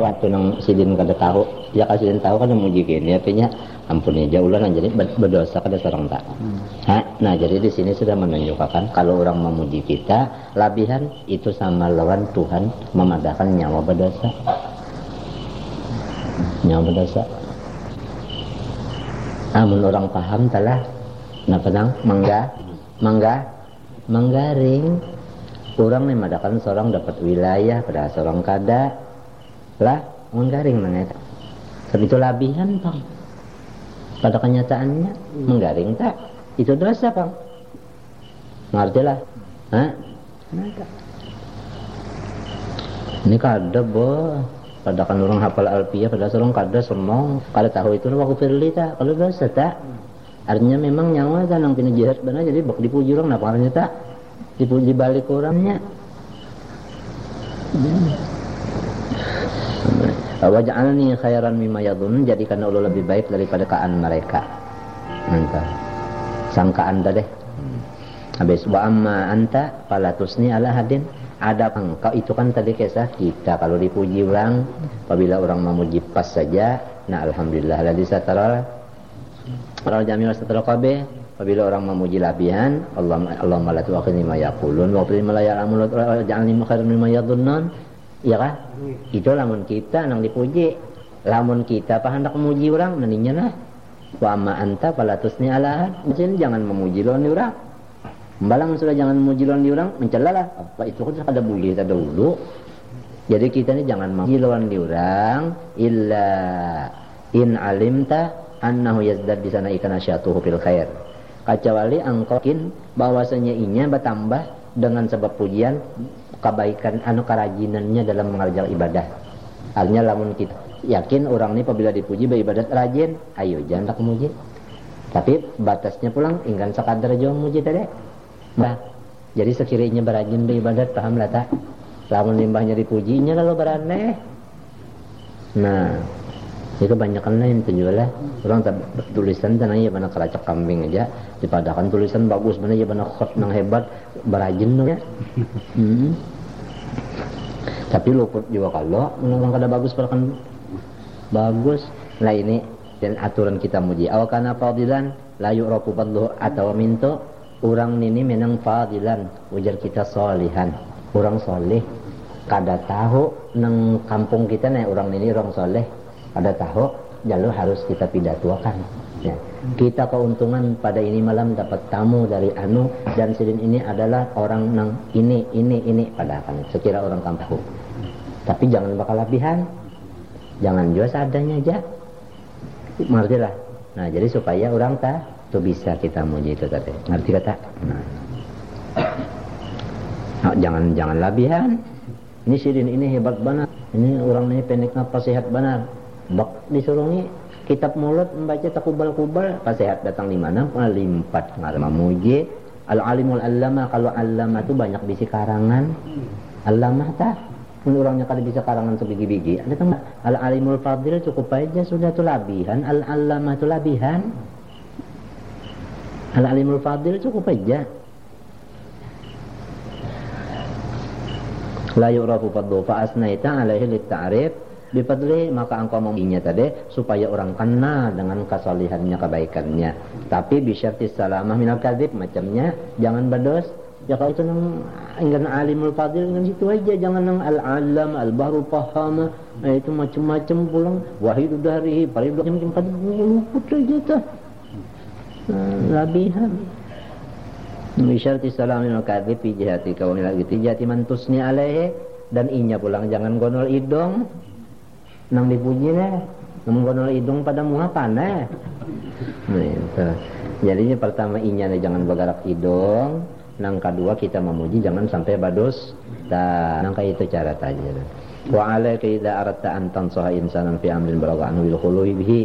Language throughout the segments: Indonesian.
waktu nang sidin kada tahu. Ya kasih tahu kan muji kini artinya ampun ya ulah jadi berdosa kada seorang tak. Hmm. nah jadi di sini sudah menunjukkan kalau orang memuji kita labihan itu sama lawan Tuhan memadahkan nyawa berdosa. Nyawa berdosa. Namun orang paham telah nah penang mangga? Mangga? Manggaring. Orang memadahkan seorang dapat wilayah pada seorang kada lah menggaring mana itu labihan bang pada kenyataannya hmm. menggaring tak itu dosa bang ngerti lah. Hah? ini kada bo. Pada kan orang hafal alpia pada seorang kada semong. Kada tahu itu waktu firli tak kalau dosa tak artinya memang nyawa kan nang kini jihad benar jadi bak dipuji orang napa tak dipuji balik orangnya hmm waj'alni khairan mimma yadhun jadikan Allah lebih baik daripada kaan mereka. Mantap. Sangka anda deh. Habis wa amma anta fala tusni ala hadin. Ada engkau itu kan tadi kisah kita kalau dipuji orang apabila orang memuji pas saja nah alhamdulillah. Ladzi satara Ral jami wa satara qabe apabila orang memuji labihan Allah Allah la tu'akhidni ma yaqulun wa qul ma la ya'lamun ja'alni khairan mimma yadhunnun iya hmm. itu lamun kita nang dipuji. Lamun kita apa hendak memuji orang mendingnya nah wa anta falatusni ala Jadi jangan memuji lawan orang Balang sudah jangan memuji lawan orang mencela apa itu? Kan ada boleh ada dulu jadi kita ini jangan memuji lawan orang illa in alimta annahu yazdad di sana ikan asyatuhu fil khair. Kecuali engkau bahwasanya inya bertambah dengan sebab pujian kebaikan anu kerajinannya dalam mengerjakan ibadah. Artinya lamun kita yakin orang ini apabila dipuji beribadat rajin ayo jangan tak muji. Tapi batasnya pulang ingin sekadar jauh muji tadi nah jadi sekiranya berajin beribadat paham lah tak? Lamun limbahnya dipujinya lalu beraneh. Nah ini kebanyakan lain lah. Orang tak tulisan tanah ya mana keracak kambing aja? Dipadakan tulisan bagus mana ya mana khot nang hebat berajin ya. Hmm. tapi luput juga kalau menurut kada bagus kan bagus. Lah ini dan aturan kita muji. Awal karena fadilan layu roku fadluh atau minto orang ini menang fadilan ujar kita solihan. Orang soleh kada tahu neng kampung kita nih orang ini orang soleh ada tahu jalur harus kita pidatuakan ya. kita keuntungan pada ini malam dapat tamu dari anu dan sidin ini adalah orang nang ini ini ini. Pada akan sekira orang kampung. Tapi jangan bakal lebihan jangan juga seadanya aja ngerti lah. Nah jadi supaya orang tak tuh bisa kita muji itu tadi. Ngerti kata? Nah. nah jangan jangan lebihan ini sidin ini hebat banget. Ini orang ini pendek apa sehat banget Bak disuruh kitab mulut membaca takubal-kubal pas sehat datang di mana? Limpat ngalama muji. Al alimul allama kalau allama itu banyak bisi karangan. Allama tah orangnya kada bisa karangan sebiji-biji. Ada kan al alimul fadil cukup aja sudah tuh labihan. Al allama tuh labihan. Al alimul fadil cukup aja. La yu'rafu fadlu fa asnaita alaihi lit ta'rif Bifadli maka engkau memujinya tadi supaya orang kenal dengan kesalihannya kebaikannya. Tapi bisyarti salamah minal kadzib macamnya jangan berdos. Ya kalau itu nang alimul fadil dengan situ aja jangan nang al alam al baru paham nah, itu macam-macam pulang wahid dari paling dua macam kadzib luput aja tuh. Nah, labihan. Bisyarti salamah minal jihati kaum lagi jihati mantusni alaihi dan inya pulang jangan gonol idong nang dipuji namun kono hidung pada muha panah jadinya pertama inya jangan bergerak hidung. Nang kedua kita memuji jangan sampai badus. Ta nang itu cara tanya wa alaika idza aradta an tansaha insanan fi amrin balagha anhu bil khuluwi bihi.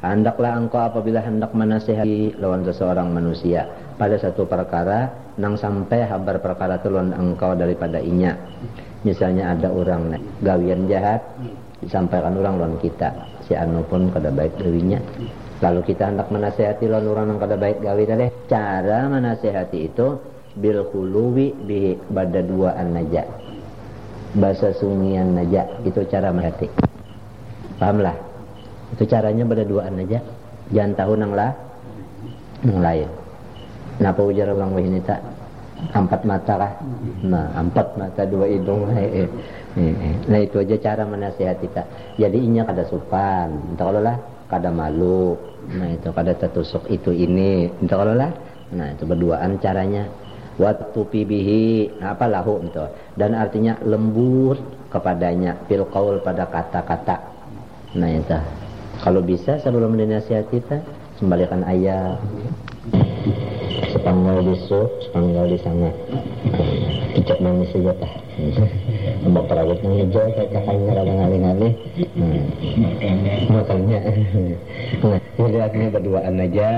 Hendaklah engkau apabila hendak menasihati lawan seseorang manusia pada satu perkara nang sampai habar perkara lawan engkau daripada inya. Misalnya ada orang gawian jahat disampaikan orang lawan kita. Si anu pun kada baik dewinya lalu kita hendak menasehati lawan orang yang kada baik gawi tadi. Cara menasehati itu bil khuluwi bi dua naja. Bahasa sunyian naja itu cara menasehati. Pahamlah itu caranya berduaan aja jangan tahu nang lah nang lain. Kenapa ujar orang ini tak? Empat mata lah. Nah empat mata dua hidung. eh, eh. Nah itu aja cara menasihati kita jadi inya kada sopan. Entah kalau lah kada malu nah itu kada tertusuk itu ini. Entah kalau lah. Nah itu berduaan caranya. Waktu pibihi apa lahu itu. Dan artinya lembut kepadanya. Fil pada kata-kata. Nah itu. Kalau bisa sebelum dinasihati kita sembalikan ayam sepanggal di sup sepanggal di sana. Kicap manis saja perawat nang hijau kayak kakaknya kadang ngalih-ngalih makanya. Nah akhirnya berduaan aja.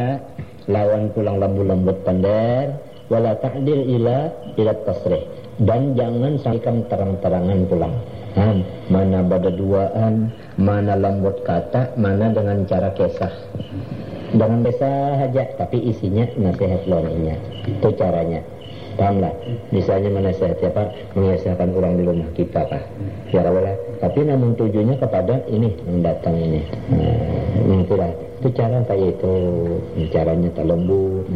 Lawan pulang lambu lembut pandar wala ta'dil ila ila tasrih. Dan jangan sampaikan terang-terangan pulang. Hmm, mana duaan, mana lembut kata, mana dengan cara kesah. Jangan besar saja, tapi isinya nasihat lawannya. Itu caranya. Pahamlah? Misalnya menasihati apa? Mengesahkan orang di rumah kita, Pak. Ya Allah. Tapi namun tujuannya kepada ini yang datang ini. Nah, itulah. Itu cara kayak itu. Caranya tak lembut.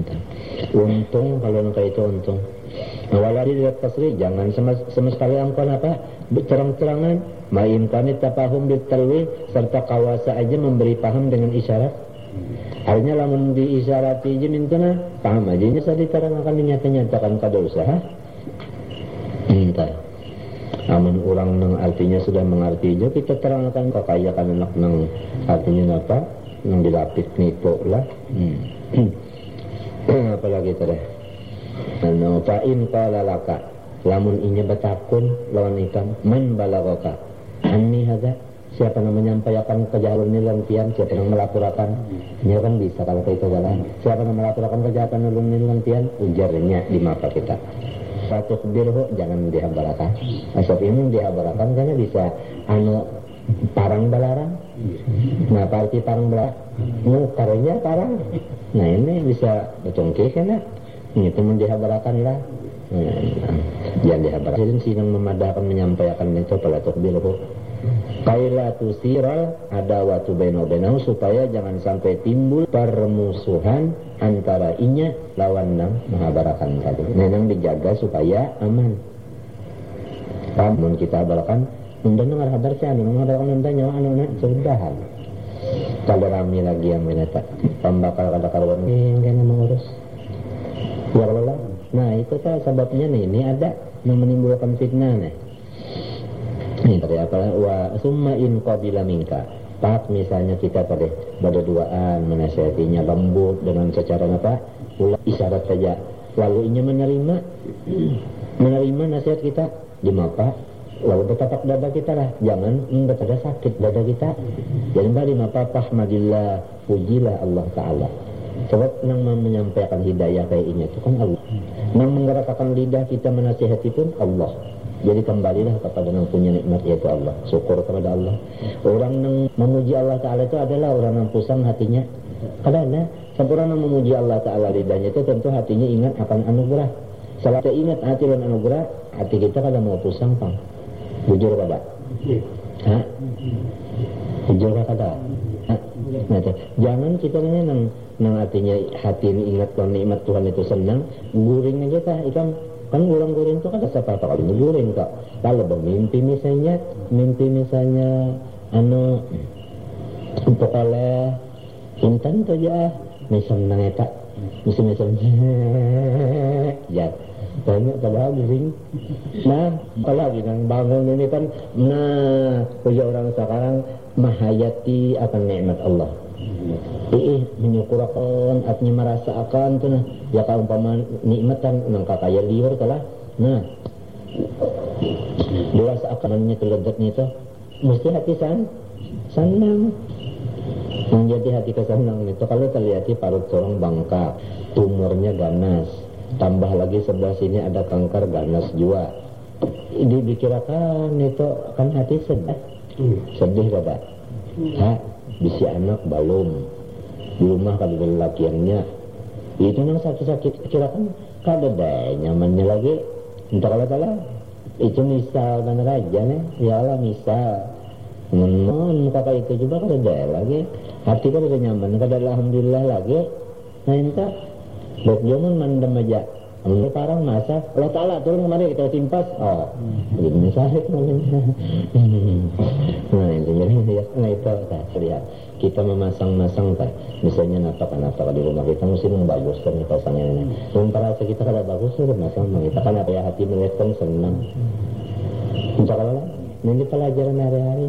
Untung kalau kayak itu untung. Walari tidak tasri, jangan sama, sama sekali engkau apa terang-terangan, main kami tapahum ditalwi serta kawasa aja memberi paham dengan isyarat. Artinya lamun diisyarati aja mintuna, paham aja nya saya diterangkan dinyata-nyatakan kada usaha. Minta. Namun orang nang artinya sudah mengerti aja kita terangkan kok kaya kan anak nang artinya apa? Nang dilapis nipo lah. Hmm. Apalagi tadi. Ano fa'in qala laka lamun inya batakun lawan ikan man balagaka anni hadza siapa yang menyampaikan kejahatan ini lantian siapa yang melaporkan? Ini kan bisa kalau kita jalan siapa yang melaporkan kejahatan ini lantian ujarnya di mata kita. Satu birhu jangan dihabarakan asap ini dihabarakan karena bisa anu parang balarang nah parti parang balarang nu karunya parang. Nah ini bisa becongkih kan? Ya. Itu mendihabarakan lah hmm. yang dihabarakan yang memadahkan menyampaikan itu pada tukbilhu Kaila waktu beno beno supaya jangan sampai timbul permusuhan antara inya lawan nang mengabarkan tadi. Nenang dijaga supaya aman. Namun kita unda nang habar siya, nang habarkan unda nyawa anu na sudahan. Kalau rami lagi yang meneta, pembakal kada karuan, eh, enggak mengurus. Ya Allah. Nah itu kan sebabnya nih, ini ada yang menimbulkan fitnah nih. Tadi apa? Wa summa in qabila minka. Pak misalnya kita tadi berduaan menasihatinya lembut dengan secara apa? Ulah isyarat saja. Lalu ini menerima menerima nasihat kita di mapa lalu betapa dada kita lah jangan enggak ada sakit dada kita jadi balik mapa tahmadillah pujilah Allah Ta'ala Sebab yang menyampaikan hidayah kayak ini itu kan Allah. Yang menggerakkan lidah kita menasihati pun Allah. Jadi kembalilah kepada yang punya nikmat yaitu Allah. Syukur kepada Allah. Orang yang memuji Allah Ta'ala itu adalah orang yang pusang hatinya. Karena sempurna memuji Allah Ta'ala lidahnya itu tentu hatinya ingat akan anugerah. Salah kita ingat hati dan anugerah, hati kita kada mau pusang pang. Jujur kada? Hah? Jujur kada? Nah, jangan kita ini nang nang artinya hati ini ingat bahwa nikmat Tuhan itu senang guring aja kah ikan kan orang guring itu kan siapa apa kali guring kok kalau bermimpi misalnya mimpi misalnya anu untuk oleh intan itu aja misalnya nang eta misalnya misalnya ya. Banyak padahal guring nah apalagi nang bangun ini kan. Nah punya orang sekarang mahayati akan nikmat Allah Ih, menyukurakan, artinya merasakan tuh nah. Ya kalau umpama nikmatan nang kakaya liur kalah. Nah, dirasakan keledatnya itu mesti hati san senang. Menjadi hati kesenang itu kalau terlihat parut corong bangka tumornya ganas. Tambah lagi sebelah sini ada kanker ganas juga dibikirakan itu kan hati sedih. Sedih kada ha bisi anak balum di rumah ada lakiannya itu yang sakit-sakit kira-kira kada ada nyamannya lagi. Entah kalau salah itu misal dan raja nih. Ya Allah misal. Non kakak itu juga kan ada lagi. Hati udah nyaman. Kada alhamdulillah lagi. Nah entah buat jaman mandem aja. Parang masa Allah Ta'ala turun kemari kita timpas oh misalnya nah intinya ya nah itu nah, lihat kita memasang-masang tak misalnya napak-napak di rumah kita mesti membaguskan pasangnya ini sementara kita kada bagus kita masang kita kan apa ya hati melihat kan senang Insyaallah ini pelajaran hari-hari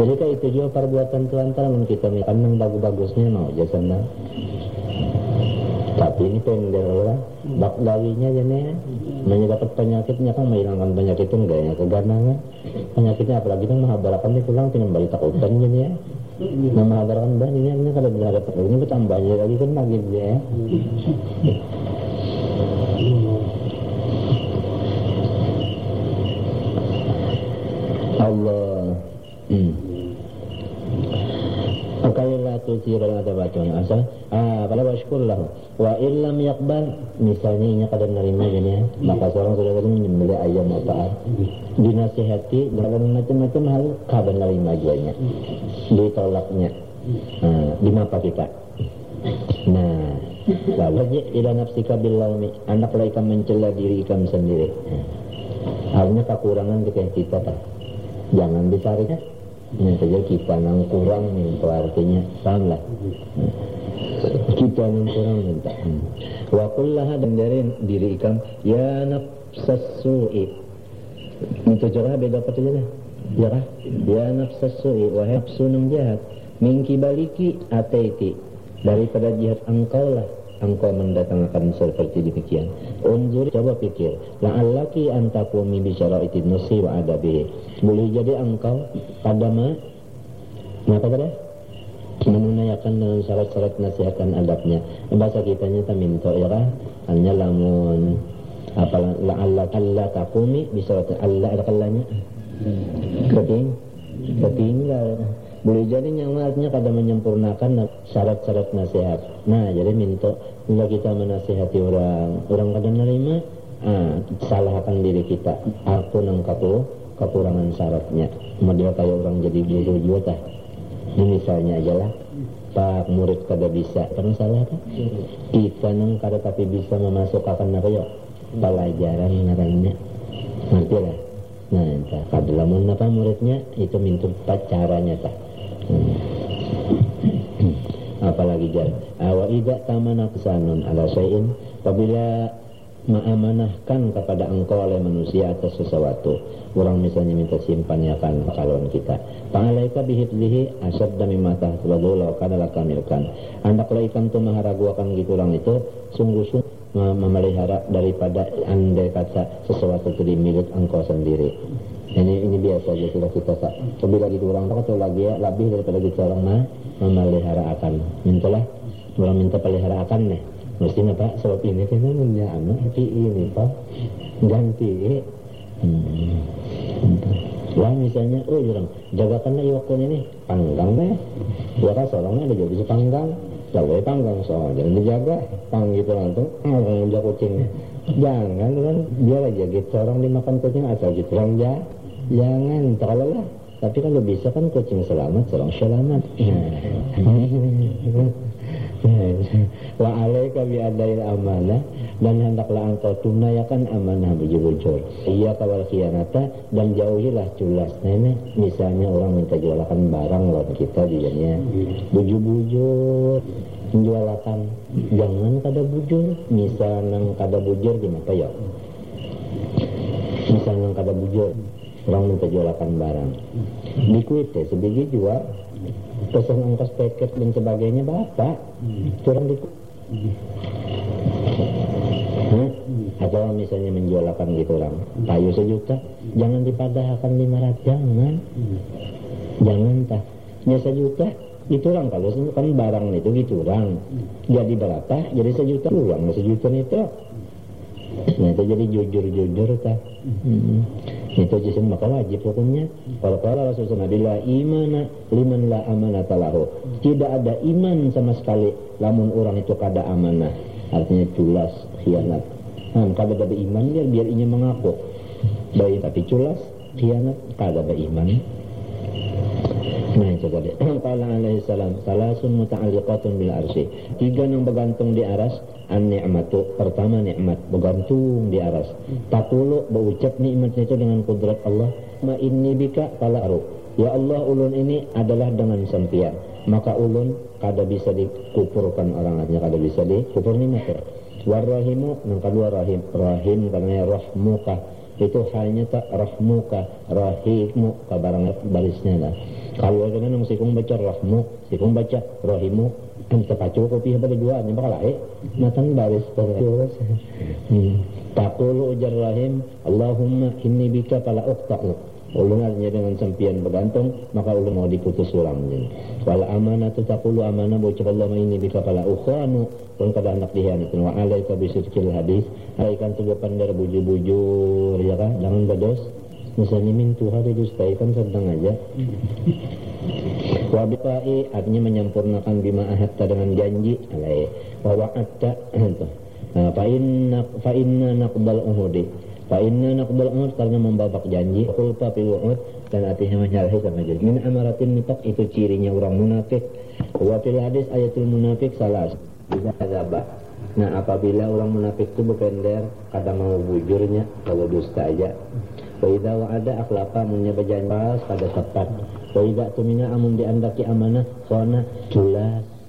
jadi itu juga perbuatan Tuhan kalau kita kan bagus-bagusnya mau jasana tapi ini pendek lah. Bak dawinya jadi Nanya dapat penyakitnya kan menghilangkan penyakit itu enggak ya keganangan penyakitnya apalagi kan mahabarakan itu pulang tinggal balik takutan jadi ya. Nah mahabarakan bah ini ini kalau dapat ini bertambah lagi kan lagi ya Allah. Hmm. Akailah tusir ada bacaan asal ah pada washkur lah. Wa illam yakbal misalnya ini kada nerima gini ya. Maka seorang sudah tadi menyembelih ayam atau dinasihati dalam macam-macam hal kada nerima jualnya ditolaknya. Nah, di mata kita. Nah aja ila nafsika billaumi anak ikan mencela diri ikan sendiri. Nah, kekurangan kita kita tak jangan dicari yang saja kita nang kurang itu artinya salah. Kita yang kurang minta wa kullaha dan dari diri ikan ya nafsas su'i. Itu juga beda apa saja ya kah? Ya nafsas su'i wa nafsu jahat min kibaliki ataiti daripada jihad engkau lah engkau mendatangkan seperti demikian. Unzur coba pikir, la'allaki antakumi bisyara'itin nusi wa adabi. Boleh jadi engkau kadama apa tadi? menunaikan dengan syarat-syarat nasihat dan adabnya. Bahasa kita nyata minta ya hanya lamun apa la'alla alla takumi bisyara'itin alla ada kalanya. Keting ketinggal boleh jadi nyamarnya pada menyempurnakan syarat-syarat nasihat. Nah, jadi minta bila kita menasihati orang, orang kadang nerima, ah, salahkan diri kita. Aku nang kapu, kekurangan syaratnya. Model kayak orang jadi guru juga Ini misalnya aja lah. Pak murid kada bisa, kan salah kan? Kita nang kada tapi bisa memasukkan yuk? Pelajaran ngarannya. Nanti lah. Nah, entah. Kada lamun apa muridnya, itu minta caranya tak apalagi jar awa ida tamana kesanun ala syai'in. Apabila mengamanahkan kepada engkau oleh manusia atas sesuatu orang misalnya minta simpannya kan kalon kita. Pangalaika bihifzihi asad dami mata sebab lau kana lakamilkan andaklah ikan tu maharaguakan gitu orang itu sungguh-sungguh memelihara daripada andai kata sesuatu itu milik engkau sendiri ini ini biasa aja sudah kita tak lebih lagi orang tak atau lagi ya. Lebih daripada kita orang mah memelihara akan mintalah. Orang minta pelihara akan nih mestinya pak sebab ini kan punya anak tapi ini pak ganti. Hmm. Wah misalnya, oh jurang, jagakanlah iwakun ini panggang deh. Ya. Kan seorangnya ada jadi panggang, lalu panggang soal jangan dijaga, pang gitu langsung, jaga kucingnya. Jangan kan, biar aja gitu orang dimakan kucing asal gitu orang jaga jangan tolonglah. Tapi kalau bisa kan kucing selamat seorang selamat. Wa alaika bi adail amanah. Dan hendaklah engkau tunaikan amanah bujur-bujur iya kawal khianata dan jauhilah culas ini misalnya orang minta jualakan barang lawan kita dianya bujur-bujur menjualakan jangan kada bujur. Misalnya kada bujur gimana ya? Misalnya kada bujur orang minta barang. Di kuit ya sebiji jual. Pesan ongkos paket dan sebagainya bapak curang di hmm? atau misalnya menjualkan gitu orang payu sejuta jangan dipadahkan lima ratus jangan. Jangan tak ya sejuta itu orang kalau kan barang itu gitu orang. Jadi berapa? Jadi sejuta uang sejuta itu. Nah itu jadi jujur-jujur tak hmm itu jisim maka wajib hukumnya. Kalau kalau Rasulullah bila iman liman la amanah talahu. Tidak ada iman sama sekali lamun orang itu kada amanah. Artinya culas khianat. Nah, kada ada iman biar biar ini mengaku. Baik tapi culas khianat kada ada iman Coba deh. Qala alaihi salam, salasun muta'alliqatun bil arsy. Tiga yang bergantung di aras, an ni'matu. Pertama nikmat bergantung di aras. Takulu berucap nikmat itu dengan kudrat Allah. Ma inni bika fala Ya Allah ulun ini adalah dengan sempian. Maka ulun kada bisa dikupurkan orang lainnya kada bisa dikupur nikmat. Warahimu yang kedua rahim. Rahim karena rahmuka. Itu hanya tak rahmuka. Rahimu kabarang barisnya lah. Kalau dengan nang sikung baca rahmu. Sikung baca rahimu. Kan terpacu kopi pada dua ni bakal eh matan baris terus hmm. taqulu ujar rahim Allahumma inni bika pala uqta'u ulun artinya dengan sempian bergantung maka ulun mau diputus ini wal amanah tu taqulu amanah bocah Allah ini bika pala ukhanu ulun kada anak dihianat wa alaika bisidqil hadis. Alaikan tu pandar bujur-bujur ya kan jangan bados misalnya min Tuhan itu kan sedang aja. Wabiqai artinya menyempurnakan bima ahadta dengan janji. Alai wa wa'adta fa inna fa inna naqbal uhudi Fa inna naqbal umur karena membabak janji, khulfa fil wu'ud dan artinya menyalahi sama janji. Min amaratin nifaq itu cirinya orang munafik. Wa fil hadis ayatul munafik salas. Bisa azabah. Nah apabila orang munafik itu berpender, kadang mau bujurnya, kalau dusta aja. Wa idza wa'ada akhlaqa munya berjanji pada tepat. Wa idza tumina amun diandaki amanah, khana jelas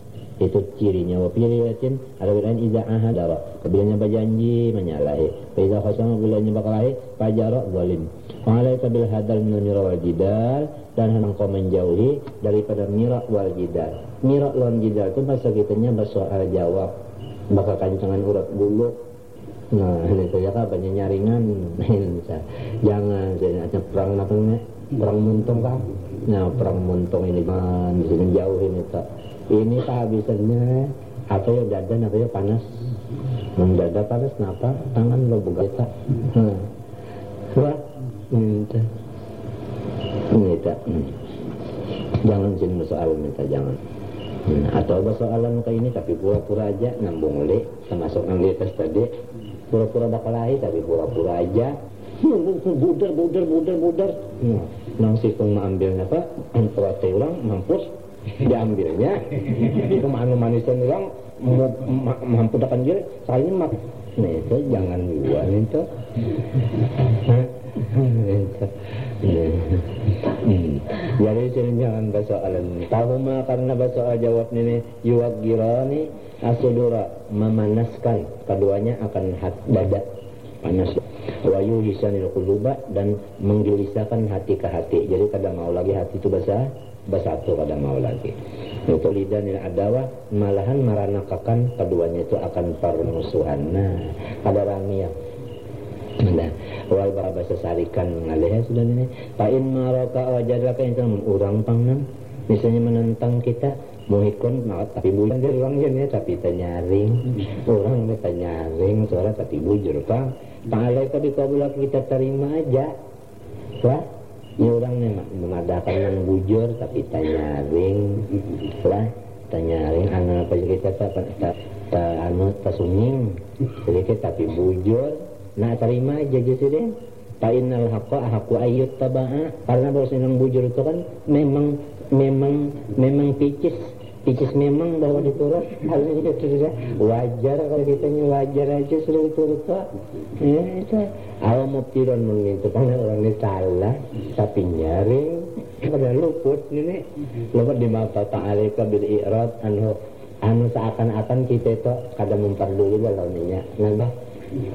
itu cirinya. Wa fi ada bilang iza ahadara. Apabila berjanji menyalahi. Fa iza khasama bila nyembakalahi fajara zalim. Wa alaika bil hadal min mira wal jidal dan hendak kau menjauhi daripada mira wal jidal mira wal jidal itu bahasa kitanya bersoal jawab. Bakal kancangan urat bulu. Nah ini saya kan banyak nyaringan. Jangan saya perang apa perang muntung kan nah perang muntung ini kan bisa menjauhin itu ini kehabisannya atau ya dadan atau ya panas? Mendada panas kenapa tangan lo begitu. Hmm. wah minta. Minta hmm. jangan sini soal minta jangan. Hmm. atau soalan kayak ini tapi pura-pura aja nambung oleh termasuk yang di atas tadi. Pura-pura bakal lahir tapi pura-pura aja. Budar budar budar budar hmm. nang sikung mengambilnya apa? Antara orang mampus diambilnya itu manu manisan orang mampu dapat diri saya mak nah itu jangan jual itu. Jadi sini jangan alam tahu mah karena basoal jawab ini girani asudura memanaskan. Keduanya akan hat dada panas. Wayu hisanil kuluba dan menggelisahkan hati ke hati. Jadi kadang mau lagi hati itu basah bersatu pada mau lagi. Itu lidanil adawa malahan maranakakan keduanya itu akan permusuhan nah ada ramiya nah wal baba sesarikan mengalih sudah ini. Pain maroka wajadaka yang telah urang pangnam misalnya menentang kita muhikun tapi bukan dia orang ya tapi tenyaring orang tenyaring suara tapi bujur pak. Pak di kabulak kita terima aja. Wah ini orang memang memadakan yang bujur tapi tanya ring lah tanya ring anu apa kita tak tak ta, anu tasunying sedikit tapi bujur. Nah terima aja jadi deh. Fa'inal haqqa ahaqu ayyut taba'a Karena bahwa yang bujur itu kan memang memang memang picis Picis memang bahwa diturut hal ini sudah wajar kalau kita wajar aja sudah diturut kok ya itu. Awal mubtiron itu karena orang ini salah tapi nyaring. Pada luput ini luput di mata ta'alika bil i'rad anu anu seakan-akan kita itu kadang memperdulikan kalau ininya nambah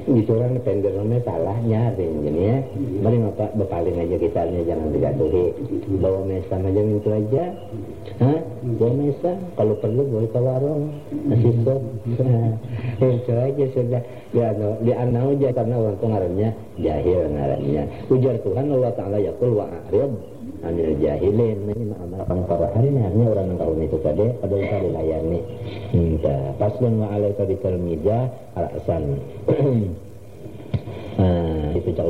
itu orang pendernya salahnya ya. Mari bapak berpaling aja kita jangan dijatuhi bawa mesa aja itu aja. Hah? bawa mesa? Kalau perlu boleh ke warung. Nasi sop itu aja sudah. Di anau aja karena orang itu ngarannya jahil ngarannya. Ujar Tuhan Allah Ta'ala yakul wa a'rib anil jahilin ini mengamalkan hari ini orang yang tahun itu tadi pada usah dilayani hingga paslon wa alaika bital mija alasan. Nah itu cak